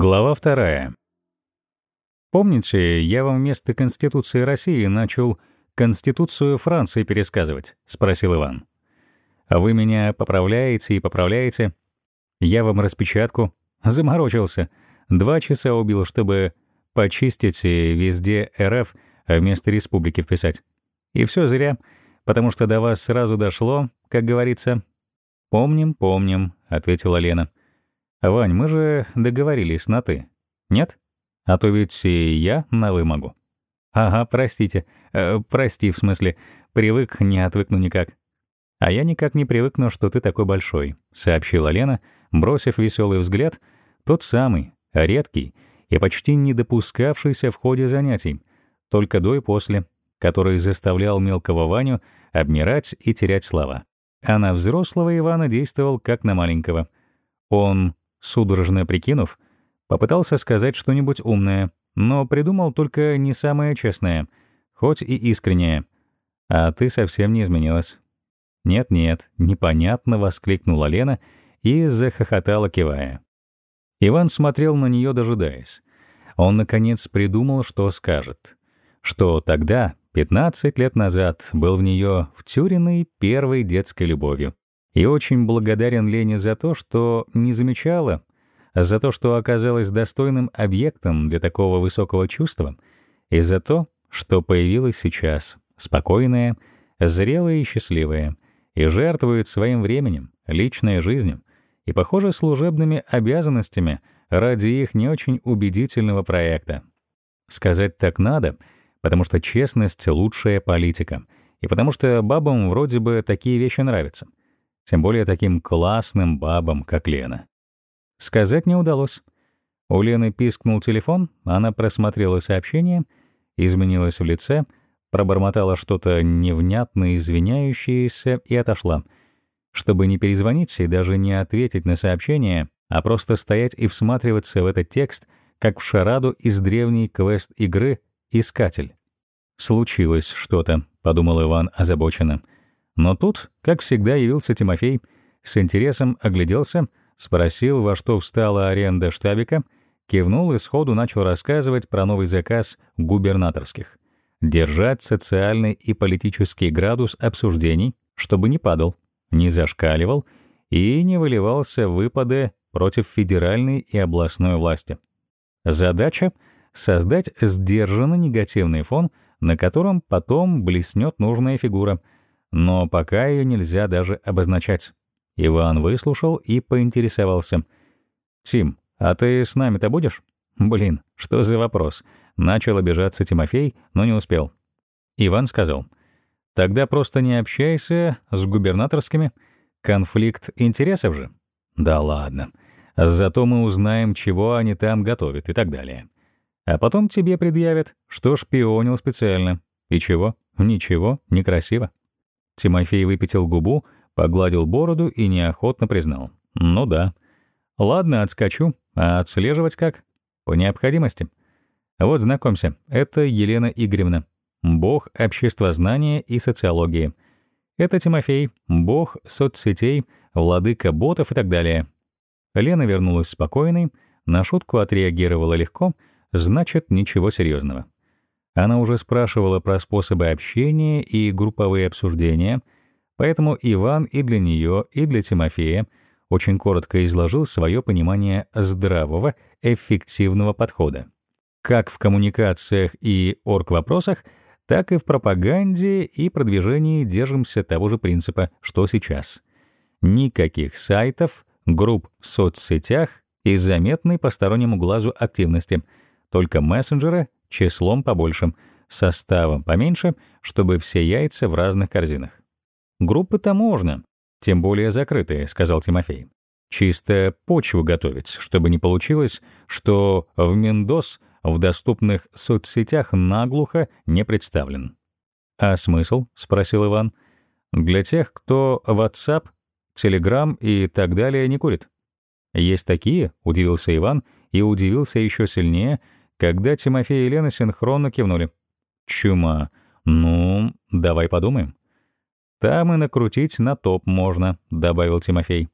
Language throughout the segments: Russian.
Глава вторая. Помните, я вам вместо Конституции России начал Конституцию Франции пересказывать, спросил Иван. А вы меня поправляете и поправляете. Я вам распечатку заморочился. Два часа убил, чтобы почистить везде РФ вместо республики вписать. И все зря, потому что до вас сразу дошло, как говорится. Помним, помним, ответила Лена. «Вань, мы же договорились на «ты». Нет? А то ведь и я на «вы» могу». «Ага, простите. Э, прости, в смысле, привык, не отвыкну никак». «А я никак не привыкну, что ты такой большой», — сообщила Лена, бросив веселый взгляд, тот самый, редкий и почти не допускавшийся в ходе занятий, только до и после, который заставлял мелкого Ваню обмирать и терять слова. А на взрослого Ивана действовал как на маленького. Он Судорожно прикинув, попытался сказать что-нибудь умное, но придумал только не самое честное, хоть и искреннее. «А ты совсем не изменилась». «Нет-нет, непонятно», — воскликнула Лена и захохотала, кивая. Иван смотрел на нее, дожидаясь. Он, наконец, придумал, что скажет. Что тогда, 15 лет назад, был в нее втюренный первой детской любовью. И очень благодарен Лене за то, что не замечала, а за то, что оказалась достойным объектом для такого высокого чувства, и за то, что появилась сейчас, спокойная, зрелая и счастливая, и жертвует своим временем, личной жизнью и, похоже, служебными обязанностями ради их не очень убедительного проекта. Сказать так надо, потому что честность — лучшая политика, и потому что бабам вроде бы такие вещи нравятся — тем более таким классным бабам, как Лена. Сказать не удалось. У Лены пискнул телефон, она просмотрела сообщение, изменилась в лице, пробормотала что-то невнятно извиняющееся и отошла. Чтобы не перезвонить и даже не ответить на сообщение, а просто стоять и всматриваться в этот текст, как в шараду из древней квест-игры «Искатель». «Случилось что-то», — подумал Иван озабоченно. — но тут, как всегда, явился Тимофей, с интересом огляделся, спросил, во что встала аренда штабика, кивнул и сходу начал рассказывать про новый заказ губернаторских. Держать социальный и политический градус обсуждений, чтобы не падал, не зашкаливал и не выливался выпады против федеральной и областной власти. Задача — создать сдержанно негативный фон, на котором потом блеснет нужная фигура — но пока ее нельзя даже обозначать. Иван выслушал и поинтересовался. «Тим, а ты с нами-то будешь?» «Блин, что за вопрос?» Начал обижаться Тимофей, но не успел. Иван сказал. «Тогда просто не общайся с губернаторскими. Конфликт интересов же». «Да ладно. Зато мы узнаем, чего они там готовят и так далее. А потом тебе предъявят, что шпионил специально. И чего? Ничего, некрасиво». Тимофей выпятил губу, погладил бороду и неохотно признал. «Ну да. Ладно, отскочу. А отслеживать как? По необходимости. Вот знакомься, это Елена Игоревна, бог обществознания и социологии. Это Тимофей, бог соцсетей, владыка ботов и так далее». Лена вернулась спокойной, на шутку отреагировала легко, значит, ничего серьезного. Она уже спрашивала про способы общения и групповые обсуждения, поэтому Иван и для нее, и для Тимофея очень коротко изложил свое понимание здравого, эффективного подхода. Как в коммуникациях и орг-вопросах, так и в пропаганде и продвижении держимся того же принципа, что сейчас. Никаких сайтов, групп в соцсетях и заметной постороннему глазу активности, только мессенджеры числом побольше, составом поменьше, чтобы все яйца в разных корзинах. Группы-то можно, тем более закрытые, сказал Тимофей. Чисто почву готовить, чтобы не получилось, что в Мендос в доступных соцсетях наглухо не представлен. «А смысл?» — спросил Иван. «Для тех, кто WhatsApp, Telegram и так далее не курит». «Есть такие?» — удивился Иван и удивился еще сильнее — когда Тимофей и Лена синхронно кивнули. «Чума. Ну, давай подумаем». «Там и накрутить на топ можно», — добавил Тимофей.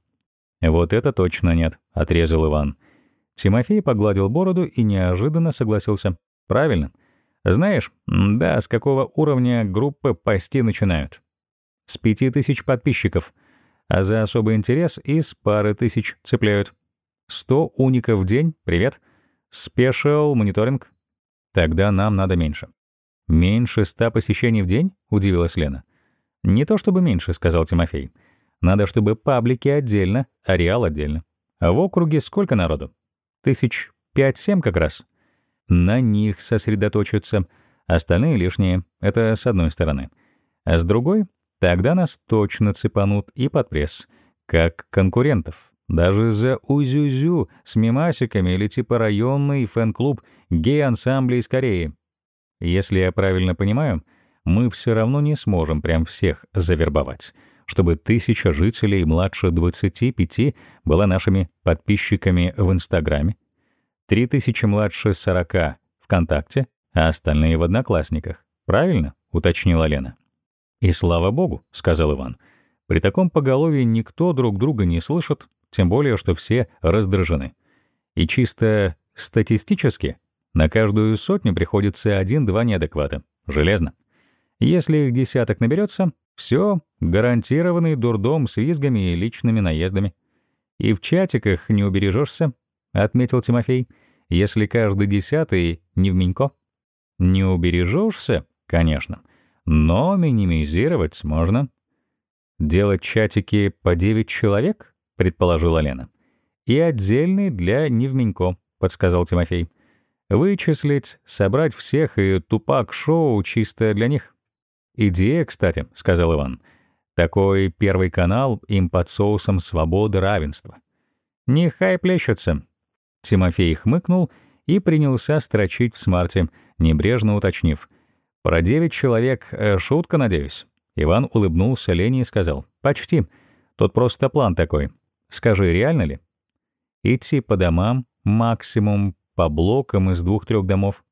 «Вот это точно нет», — отрезал Иван. Тимофей погладил бороду и неожиданно согласился. «Правильно. Знаешь, да, с какого уровня группы пасти начинают? С пяти тысяч подписчиков, а за особый интерес из пары тысяч цепляют. Сто уников в день, привет. Спешл мониторинг. Тогда нам надо меньше. Меньше ста посещений в день? Удивилась Лена. Не то чтобы меньше, сказал Тимофей. Надо, чтобы паблики отдельно, а реал отдельно. А в округе сколько народу? Тысяч пять-семь как раз. На них сосредоточиться. Остальные лишние. Это с одной стороны. А с другой, тогда нас точно цепанут и под пресс, как конкурентов. Даже за Узюзю с мимасиками или типа районный фэн-клуб гей-ансамблей из Кореи. Если я правильно понимаю, мы все равно не сможем прям всех завербовать, чтобы тысяча жителей младше 25 была нашими подписчиками в Инстаграме, три тысячи младше 40 ВКонтакте, а остальные в Одноклассниках. Правильно? — уточнила Лена. «И слава богу», — сказал Иван. «При таком поголовье никто друг друга не слышит, тем более, что все раздражены. И чисто статистически на каждую сотню приходится один-два неадеквата. Железно. Если их десяток наберется, все, гарантированный дурдом с визгами и личными наездами. И в чатиках не убережешься, отметил Тимофей, если каждый десятый не в Минько. Не убережешься, конечно, но минимизировать можно. Делать чатики по 9 человек —— предположила Лена. «И отдельный для Невменько», — подсказал Тимофей. «Вычислить, собрать всех и тупак-шоу чисто для них». «Идея, кстати», — сказал Иван. «Такой первый канал им под соусом свободы равенства». «Нехай плещутся». Тимофей хмыкнул и принялся строчить в смарте, небрежно уточнив. «Про девять человек э, шутка, надеюсь?» Иван улыбнулся Лене и сказал. «Почти. Тут просто план такой. Скажи, реально ли? Идти по домам, максимум по блокам из двух-трех домов.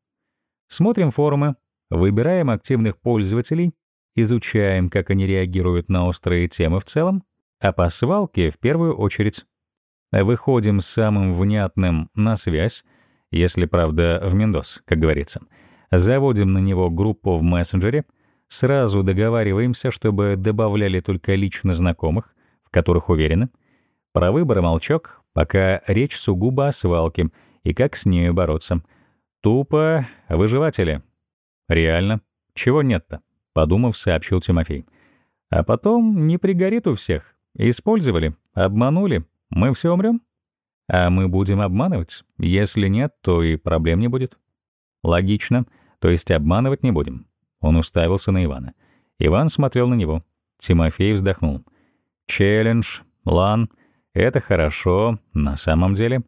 Смотрим форумы, выбираем активных пользователей, изучаем, как они реагируют на острые темы в целом, а по свалке в первую очередь. Выходим самым внятным на связь, если, правда, в Мендос, как говорится. Заводим на него группу в мессенджере, сразу договариваемся, чтобы добавляли только лично знакомых, в которых уверены — про выборы молчок, пока речь сугубо о свалке и как с нею бороться. Тупо выживатели. Реально. Чего нет-то? Подумав, сообщил Тимофей. А потом не пригорит у всех. Использовали, обманули. Мы все умрем? А мы будем обманывать? Если нет, то и проблем не будет. Логично. То есть обманывать не будем. Он уставился на Ивана. Иван смотрел на него. Тимофей вздохнул. Челлендж, лан — это хорошо, на самом деле.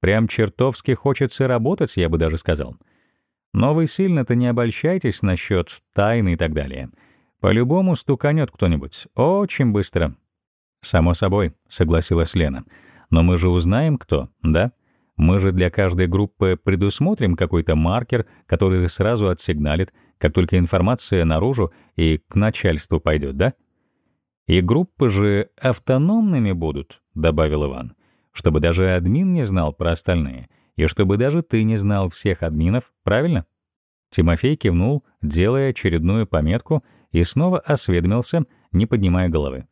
Прям чертовски хочется работать, я бы даже сказал. Но вы сильно-то не обольщайтесь насчет тайны и так далее. По-любому стуканет кто-нибудь. Очень быстро. «Само собой», — согласилась Лена. «Но мы же узнаем, кто, да? Мы же для каждой группы предусмотрим какой-то маркер, который сразу отсигналит, как только информация наружу и к начальству пойдет, да?» И группы же автономными будут, добавил Иван, чтобы даже админ не знал про остальные, и чтобы даже ты не знал всех админов, правильно? Тимофей кивнул, делая очередную пометку, и снова осведомился, не поднимая головы.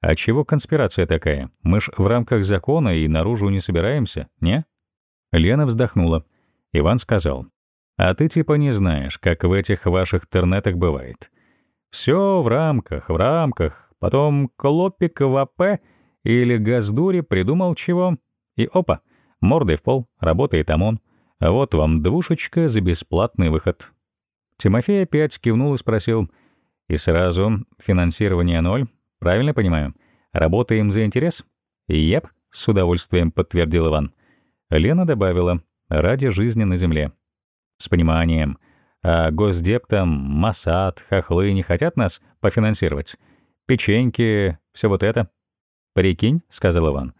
«А чего конспирация такая? Мы ж в рамках закона и наружу не собираемся, не?» Лена вздохнула. Иван сказал. «А ты типа не знаешь, как в этих ваших тернетах бывает. Все в рамках, в рамках, Потом Клопик в АП или Газдуре придумал чего, и опа, мордой в пол, работает ОМОН. Вот вам двушечка за бесплатный выход. Тимофей опять кивнул и спросил. И сразу финансирование ноль, правильно понимаю? Работаем за интерес? Еп, с удовольствием подтвердил Иван. Лена добавила, ради жизни на земле. С пониманием. А Госдеп там, Масад, хохлы не хотят нас пофинансировать? Печеньки, все вот это. «Прикинь», — сказал Иван.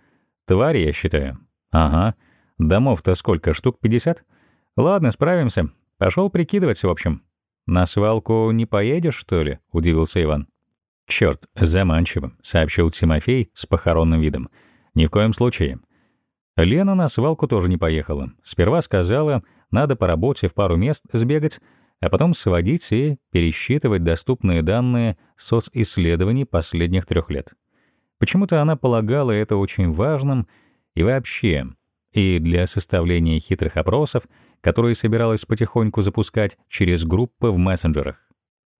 «Твари, я считаю». «Ага. Домов-то сколько, штук пятьдесят? Ладно, справимся. Пошел прикидываться, в общем». «На свалку не поедешь, что ли?» — удивился Иван. «Черт, заманчиво», — сообщил Тимофей с похоронным видом. «Ни в коем случае. Лена на свалку тоже не поехала. Сперва сказала, надо по работе в пару мест сбегать, а потом сводить и пересчитывать доступные данные социсследований последних трех лет. Почему-то она полагала это очень важным и вообще, и для составления хитрых опросов, которые собиралась потихоньку запускать через группы в мессенджерах.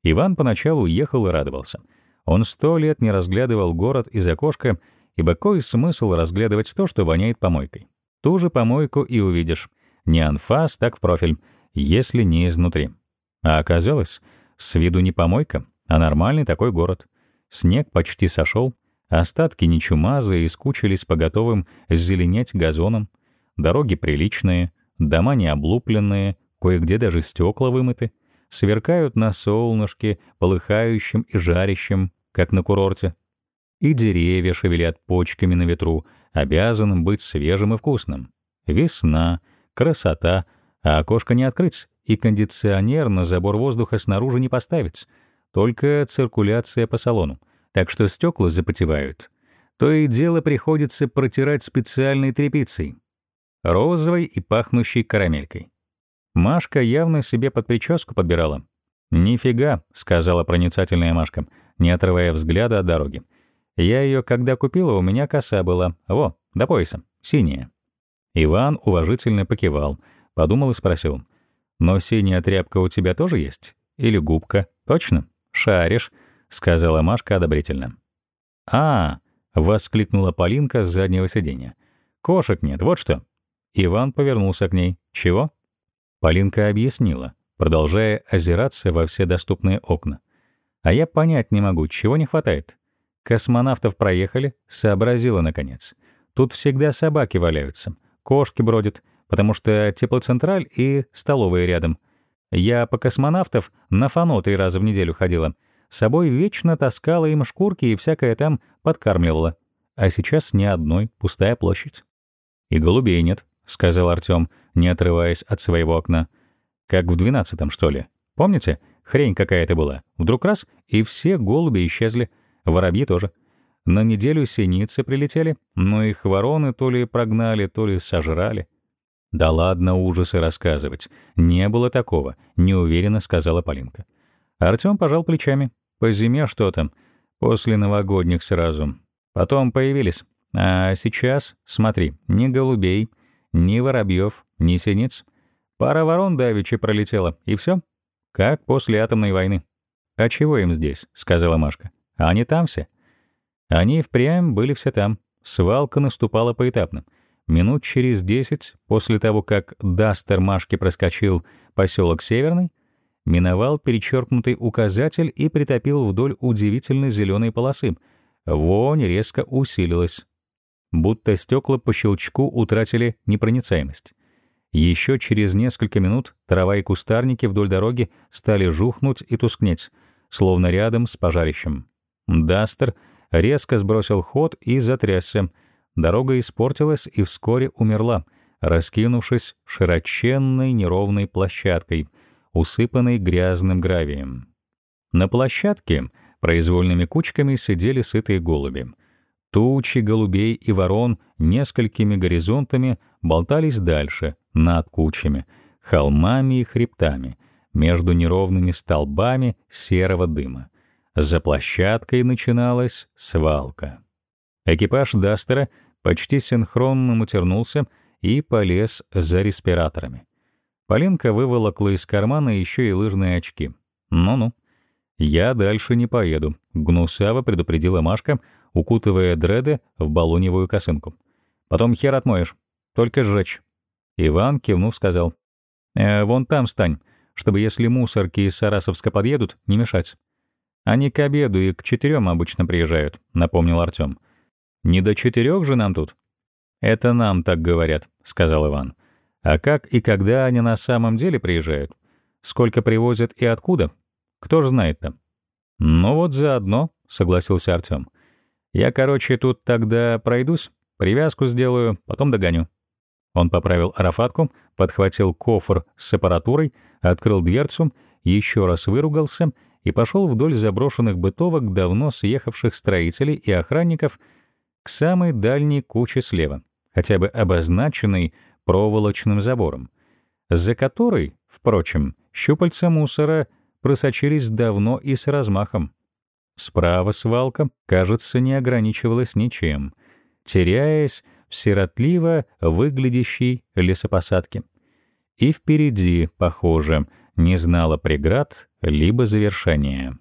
Иван поначалу ехал и радовался. Он сто лет не разглядывал город из окошка, ибо какой смысл разглядывать то, что воняет помойкой? Ту же помойку и увидишь. Не анфас, так в профиль, если не изнутри. А оказалось, с виду не помойка, а нормальный такой город. Снег почти сошел, остатки не чумазые скучились по готовым зеленеть газонам, дороги приличные, дома не облупленные, кое-где даже стекла вымыты, сверкают на солнышке, полыхающим и жарящим, как на курорте. И деревья шевелят почками на ветру, обязанным быть свежим и вкусным. Весна, красота, а окошко не открыть, и кондиционер на забор воздуха снаружи не поставить, только циркуляция по салону, так что стекла запотевают. То и дело приходится протирать специальной тряпицей, розовой и пахнущей карамелькой. Машка явно себе под прическу подбирала. «Нифига», — сказала проницательная Машка, не отрывая взгляда от дороги. «Я ее, когда купила, у меня коса была. Во, до пояса, синяя». Иван уважительно покивал, подумал и спросил. «Но синяя тряпка у тебя тоже есть? Или губка? Точно? Шаришь?» — сказала Машка одобрительно. «А!» — воскликнула Полинка с заднего сиденья. «Кошек нет, вот что!» Иван повернулся к ней. «Чего?» Полинка объяснила, продолжая озираться во все доступные окна. «А я понять не могу, чего не хватает. Космонавтов проехали, сообразила наконец. Тут всегда собаки валяются, кошки бродят, потому что теплоцентраль и столовые рядом. Я по космонавтов на фано три раза в неделю ходила. С собой вечно таскала им шкурки и всякое там подкармливала. А сейчас ни одной, пустая площадь. И голубей нет, — сказал Артём, не отрываясь от своего окна. «Как в двенадцатом, что ли? Помните? Хрень какая-то была. Вдруг раз — и все голуби исчезли. Воробьи тоже. На неделю синицы прилетели, но их вороны то ли прогнали, то ли сожрали. «Да ладно ужасы рассказывать. Не было такого», — неуверенно сказала Полинка. Артём пожал плечами. «По зиме что там? После новогодних сразу. Потом появились. А сейчас, смотри, ни голубей, ни воробьев, ни синиц. Пара ворон давеча пролетела, и все. Как после атомной войны. «А чего им здесь?» — сказала Машка. «А они там все». Они впрямь были все там. Свалка наступала поэтапно. Минут через десять после того, как Дастер Машки проскочил поселок Северный, миновал перечеркнутый указатель и притопил вдоль удивительной зеленой полосы. Вонь резко усилилась будто стекла по щелчку утратили непроницаемость. Еще через несколько минут трава и кустарники вдоль дороги стали жухнуть и тускнеть, словно рядом с пожарищем. Дастер резко сбросил ход и затрясся. Дорога испортилась и вскоре умерла, раскинувшись широченной неровной площадкой, усыпанной грязным гравием. На площадке произвольными кучками сидели сытые голуби — Тучи голубей и ворон несколькими горизонтами болтались дальше, над кучами, холмами и хребтами, между неровными столбами серого дыма. За площадкой начиналась свалка. Экипаж Дастера почти синхронно матернулся и полез за респираторами. Полинка выволокла из кармана еще и лыжные очки. «Ну-ну». «Я дальше не поеду», — гнусаво предупредила Машка, укутывая дреды в балоневую косынку. «Потом хер отмоешь. Только сжечь». Иван, кивнув, сказал. «Э, «Вон там стань, чтобы если мусорки из Сарасовска подъедут, не мешать». «Они к обеду и к четырем обычно приезжают», — напомнил Артём. «Не до четырех же нам тут?» «Это нам так говорят», — сказал Иван. «А как и когда они на самом деле приезжают? Сколько привозят и откуда? Кто ж знает-то?» «Ну вот заодно», — согласился Артём. Я, короче, тут тогда пройдусь, привязку сделаю, потом догоню». Он поправил арафатку, подхватил кофр с аппаратурой, открыл дверцу, еще раз выругался и пошел вдоль заброшенных бытовок давно съехавших строителей и охранников к самой дальней куче слева. хотя бы обозначенной проволочным забором, за который, впрочем, щупальца мусора просочились давно и с размахом. Справа свалка, кажется, не ограничивалась ничем, теряясь в сиротливо выглядящей лесопосадке. И впереди, похоже, не знала преград либо завершения.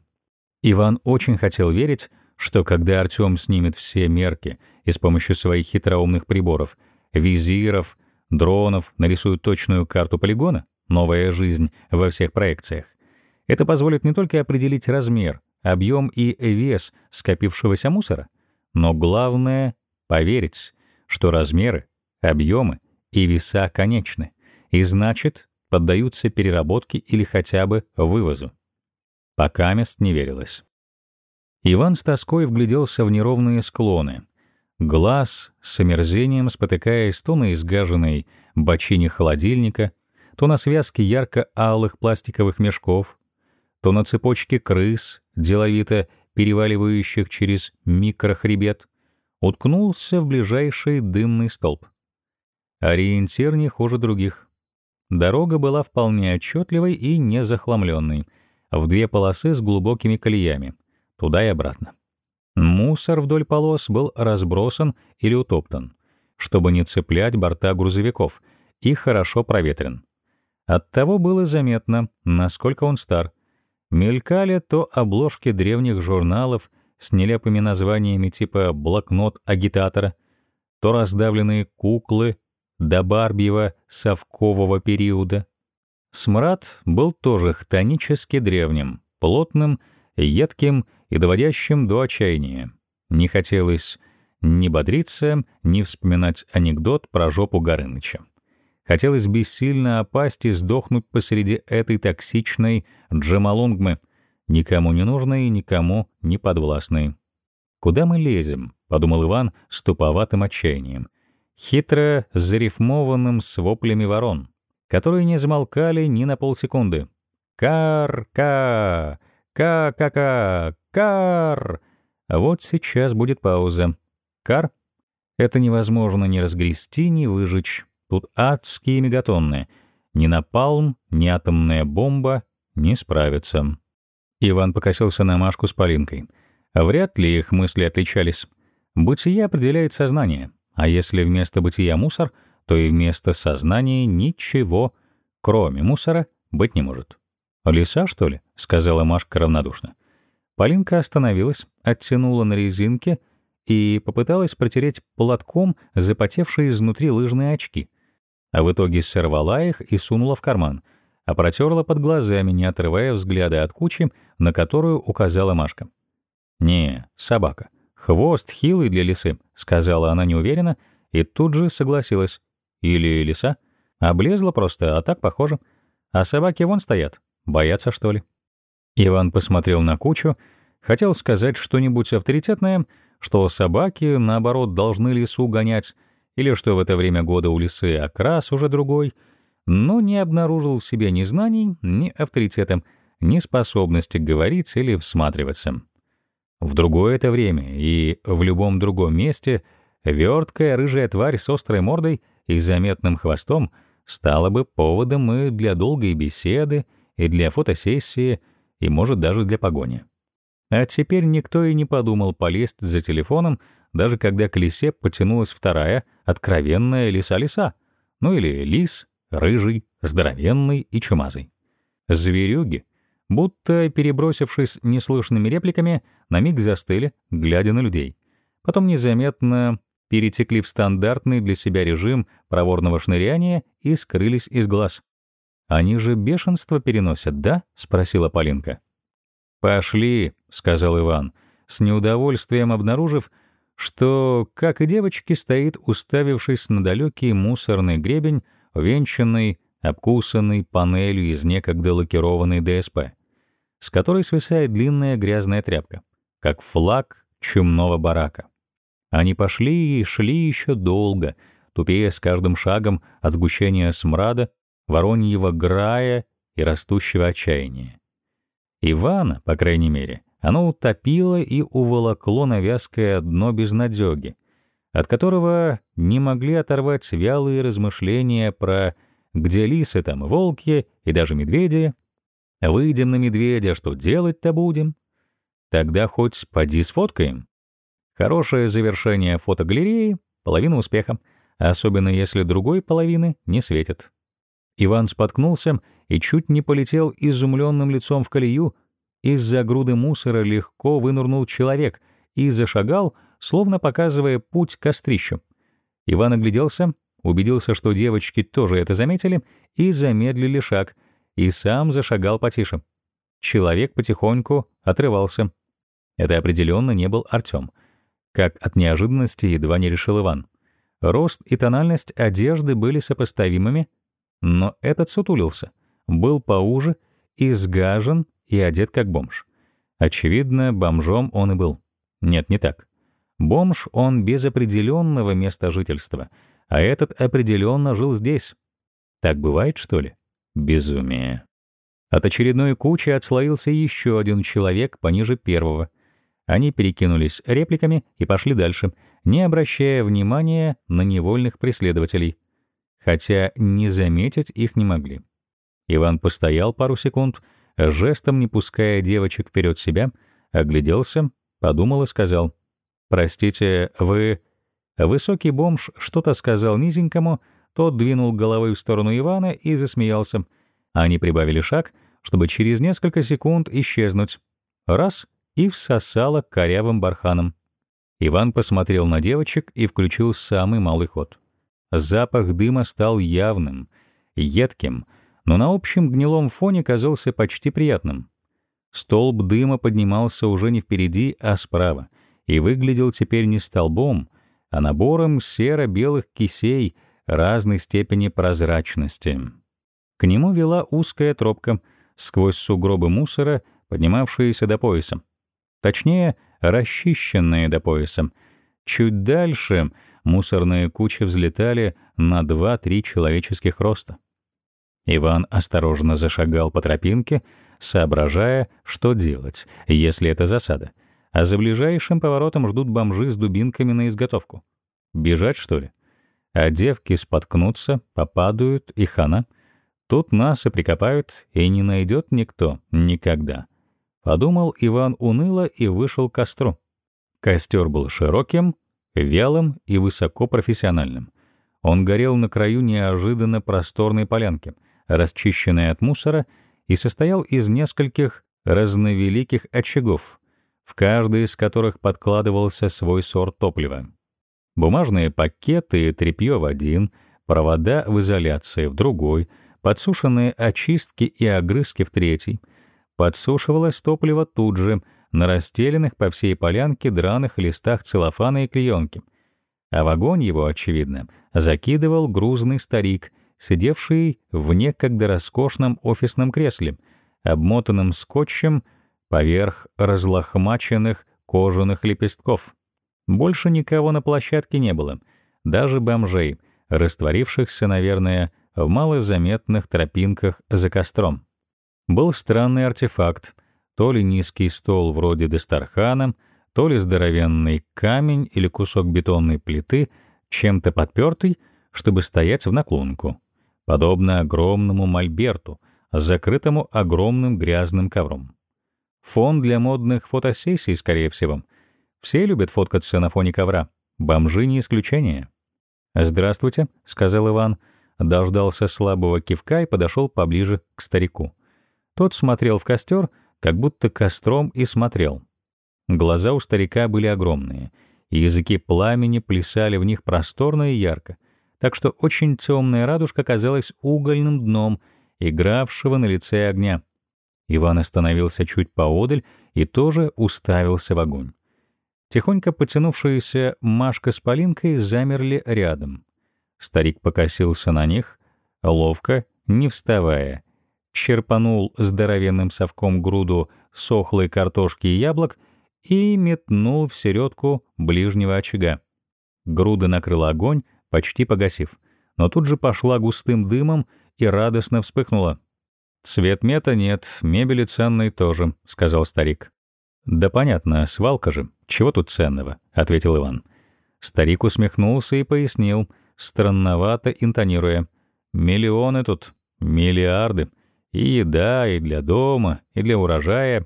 Иван очень хотел верить, что когда Артём снимет все мерки и с помощью своих хитроумных приборов, визиров, дронов нарисует точную карту полигона, новая жизнь во всех проекциях, это позволит не только определить размер, объем и вес скопившегося мусора, но главное — поверить, что размеры, объемы и веса конечны, и значит, поддаются переработке или хотя бы вывозу. Пока мест не верилось. Иван с тоской вгляделся в неровные склоны. Глаз с омерзением, спотыкаясь то на изгаженной бочине холодильника, то на связке ярко-алых пластиковых мешков, то на цепочке крыс, деловито переваливающих через микрохребет, уткнулся в ближайший дымный столб. Ориентир не хуже других. Дорога была вполне отчетливой и незахламленной, в две полосы с глубокими колеями — туда и обратно. Мусор вдоль полос был разбросан или утоптан, чтобы не цеплять борта грузовиков, и хорошо проветрен. Оттого было заметно, насколько он стар. Мелькали то обложки древних журналов с нелепыми названиями типа «Блокнот агитатора», то раздавленные куклы до Барбьева совкового периода. Смрад был тоже хтонически древним, плотным, едким и доводящим до отчаяния. Не хотелось ни бодриться, ни вспоминать анекдот про жопу Горыныча. Хотелось бессильно опасть и сдохнуть посреди этой токсичной джамалунгмы, никому не нужной и никому не подвластной. «Куда мы лезем?» — подумал Иван с туповатым отчаянием, хитро зарифмованным с воплями ворон, которые не замолкали ни на полсекунды. «Кар-ка! Ка-ка-ка! Кар! Вот сейчас будет пауза. Кар? Это невозможно ни разгрести, ни выжечь. Тут адские мегатонны. Ни напалм, ни атомная бомба не справятся. Иван покосился на Машку с Полинкой. Вряд ли их мысли отличались. Бытие определяет сознание, а если вместо бытия мусор, то и вместо сознания ничего, кроме мусора, быть не может. «Лиса, что ли?» — сказала Машка равнодушно. Полинка остановилась, оттянула на резинке и попыталась протереть платком запотевшие изнутри лыжные очки. А в итоге сорвала их и сунула в карман, а протерла под глазами, не отрывая взгляда от кучи, на которую указала Машка. «Не, собака. Хвост хилый для лисы», — сказала она неуверенно и тут же согласилась. «Или лиса? Облезла просто, а так похоже. А собаки вон стоят. Боятся, что ли?» Иван посмотрел на кучу, хотел сказать что-нибудь авторитетное, что собаки, наоборот, должны лису гонять, или что в это время года у лисы окрас уже другой, но не обнаружил в себе ни знаний, ни авторитета, ни способности говорить или всматриваться. В другое это время и в любом другом месте верткая рыжая тварь с острой мордой и заметным хвостом стала бы поводом и для долгой беседы, и для фотосессии, и, может, даже для погони. А теперь никто и не подумал полезть за телефоном, даже когда к лисе потянулась вторая, откровенная лиса-лиса, ну или лис, рыжий, здоровенный и чумазый. Зверюги, будто перебросившись неслышными репликами, на миг застыли, глядя на людей. Потом незаметно перетекли в стандартный для себя режим проворного шныряния и скрылись из глаз. Они же бешенство переносят, да? спросила Полинка. Пошли, сказал Иван, с неудовольствием обнаружив, что, как и девочки, стоит, уставившись на далекий мусорный гребень, венчанный, обкусанный панелью из некогда лакированной ДСП, с которой свисает длинная грязная тряпка, как флаг чумного барака. Они пошли и шли еще долго, тупее с каждым шагом от сгущения смрада вороньего грая и растущего отчаяния. Ивана, по крайней мере, оно утопило и уволокло на вязкое дно безнадёги, от которого не могли оторвать вялые размышления про «где лисы, там волки, и даже медведи». Выйдем на медведя, что делать-то будем? Тогда хоть поди сфоткаем. Хорошее завершение фотогалереи — половина успеха, особенно если другой половины не светит. Иван споткнулся и чуть не полетел изумленным лицом в колею. Из-за груды мусора легко вынырнул человек и зашагал, словно показывая путь к кострищу. Иван огляделся, убедился, что девочки тоже это заметили, и замедлили шаг, и сам зашагал потише. Человек потихоньку отрывался. Это определенно не был Артем. Как от неожиданности едва не решил Иван. Рост и тональность одежды были сопоставимыми, но этот сутулился, был поуже, изгажен и одет как бомж. Очевидно, бомжом он и был. Нет, не так. Бомж он без определенного места жительства, а этот определенно жил здесь. Так бывает, что ли? Безумие. От очередной кучи отслоился еще один человек пониже первого. Они перекинулись репликами и пошли дальше, не обращая внимания на невольных преследователей хотя не заметить их не могли. Иван постоял пару секунд, жестом не пуская девочек вперед себя, огляделся, подумал и сказал, «Простите, вы...» Высокий бомж что-то сказал низенькому, тот двинул головой в сторону Ивана и засмеялся. Они прибавили шаг, чтобы через несколько секунд исчезнуть. Раз — и всосало корявым барханом. Иван посмотрел на девочек и включил самый малый ход. Запах дыма стал явным, едким, но на общем гнилом фоне казался почти приятным. Столб дыма поднимался уже не впереди, а справа, и выглядел теперь не столбом, а набором серо-белых кисей разной степени прозрачности. К нему вела узкая тропка сквозь сугробы мусора, поднимавшиеся до пояса. Точнее, расчищенные до пояса. Чуть дальше — мусорные кучи взлетали на 2-3 человеческих роста. Иван осторожно зашагал по тропинке, соображая, что делать, если это засада. А за ближайшим поворотом ждут бомжи с дубинками на изготовку. Бежать, что ли? А девки споткнутся, попадают, и хана. Тут нас и прикопают, и не найдет никто никогда. Подумал Иван уныло и вышел к костру. Костер был широким, вялым и высокопрофессиональным. Он горел на краю неожиданно просторной полянки, расчищенной от мусора, и состоял из нескольких разновеликих очагов, в каждый из которых подкладывался свой сорт топлива. Бумажные пакеты и тряпье в один, провода в изоляции в другой, подсушенные очистки и огрызки в третий. Подсушивалось топливо тут же — на расстеленных по всей полянке драных листах целлофана и клеенки. А в его, очевидно, закидывал грузный старик, сидевший в некогда роскошном офисном кресле, обмотанном скотчем поверх разлохмаченных кожаных лепестков. Больше никого на площадке не было, даже бомжей, растворившихся, наверное, в малозаметных тропинках за костром. Был странный артефакт, то ли низкий стол вроде Дестархана, то ли здоровенный камень или кусок бетонной плиты, чем-то подпертый, чтобы стоять в наклонку, подобно огромному мольберту, закрытому огромным грязным ковром. Фон для модных фотосессий, скорее всего. Все любят фоткаться на фоне ковра. Бомжи не исключение. «Здравствуйте», — сказал Иван, дождался слабого кивка и подошел поближе к старику. Тот смотрел в костер, как будто костром и смотрел. Глаза у старика были огромные, и языки пламени плясали в них просторно и ярко, так что очень темная радужка казалась угольным дном, игравшего на лице огня. Иван остановился чуть поодаль и тоже уставился в огонь. Тихонько потянувшиеся Машка с Полинкой замерли рядом. Старик покосился на них, ловко, не вставая, черпанул здоровенным совком груду сохлой картошки и яблок и метнул в середку ближнего очага. Груда накрыла огонь, почти погасив, но тут же пошла густым дымом и радостно вспыхнула. «Цвет мета нет, мебели ценной тоже», — сказал старик. «Да понятно, свалка же. Чего тут ценного?» — ответил Иван. Старик усмехнулся и пояснил, странновато интонируя. «Миллионы тут, миллиарды. И еда, и для дома, и для урожая.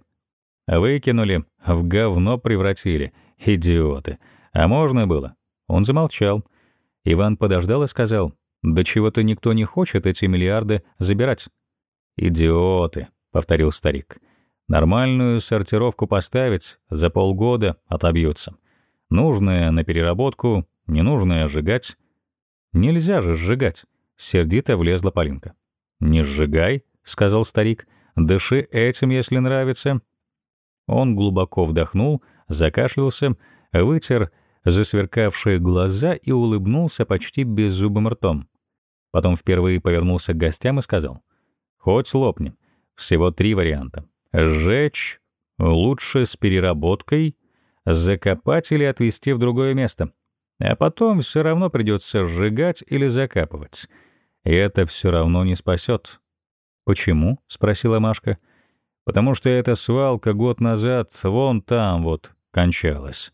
Выкинули, в говно превратили. Идиоты. А можно было?» Он замолчал. Иван подождал и сказал, «Да чего-то никто не хочет эти миллиарды забирать». «Идиоты», — повторил старик. «Нормальную сортировку поставить, за полгода отобьются. Нужное на переработку, ненужное сжигать». «Нельзя же сжигать», — сердито влезла Полинка. «Не сжигай», — сказал старик. «Дыши этим, если нравится». Он глубоко вдохнул, закашлялся, вытер засверкавшие глаза и улыбнулся почти беззубым ртом. Потом впервые повернулся к гостям и сказал, «Хоть лопни. Всего три варианта. Сжечь, лучше с переработкой, закопать или отвезти в другое место. А потом все равно придется сжигать или закапывать. И это все равно не спасет». «Почему?» — спросила Машка. «Потому что эта свалка год назад вон там вот кончалась».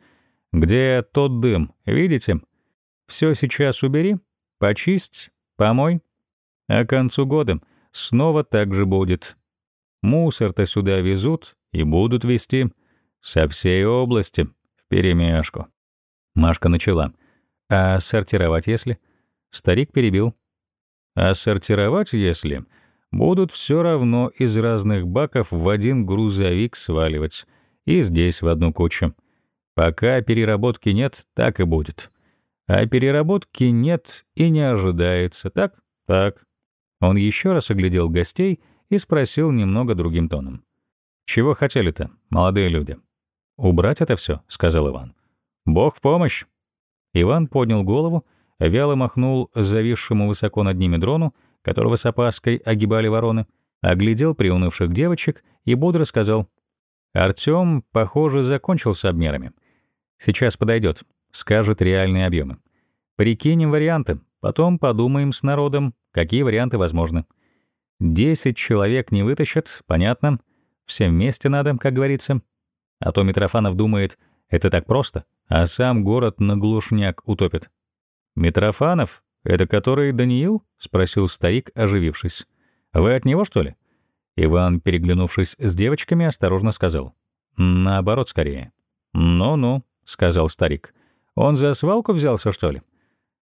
Где тот дым, видите? Все сейчас убери, почисть, помой. А к концу года снова так же будет. Мусор-то сюда везут и будут везти со всей области вперемешку. Машка начала. А сортировать если? Старик перебил. А сортировать если? Будут все равно из разных баков в один грузовик сваливать. И здесь в одну кучу. Пока переработки нет, так и будет. А переработки нет и не ожидается, так? Так. Он еще раз оглядел гостей и спросил немного другим тоном. «Чего хотели-то, молодые люди?» «Убрать это все, сказал Иван. «Бог в помощь!» Иван поднял голову, вяло махнул зависшему высоко над ними дрону, которого с опаской огибали вороны, оглядел приунывших девочек и бодро сказал. «Артём, похоже, закончил с обмерами. Сейчас подойдет, скажет реальные объемы. Прикинем варианты, потом подумаем с народом, какие варианты возможны. Десять человек не вытащат, понятно. Всем вместе надо, как говорится. А то Митрофанов думает, это так просто, а сам город на глушняк утопит. «Митрофанов? Это который Даниил?» — спросил старик, оживившись. «Вы от него, что ли?» Иван, переглянувшись с девочками, осторожно сказал. «Наоборот, скорее». «Ну-ну», — сказал старик. «Он за свалку взялся, что ли?»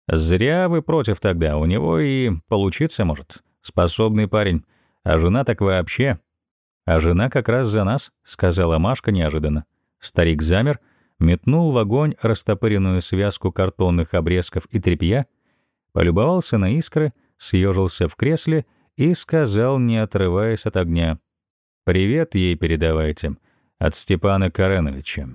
«Зря вы против тогда, у него и получиться может. Способный парень. А жена так вообще...» «А жена как раз за нас», — сказала Машка неожиданно. Старик замер, метнул в огонь растопыренную связку картонных обрезков и тряпья, полюбовался на искры, съежился в кресле и сказал, не отрываясь от огня. «Привет ей передавайте. От Степана Кареновича».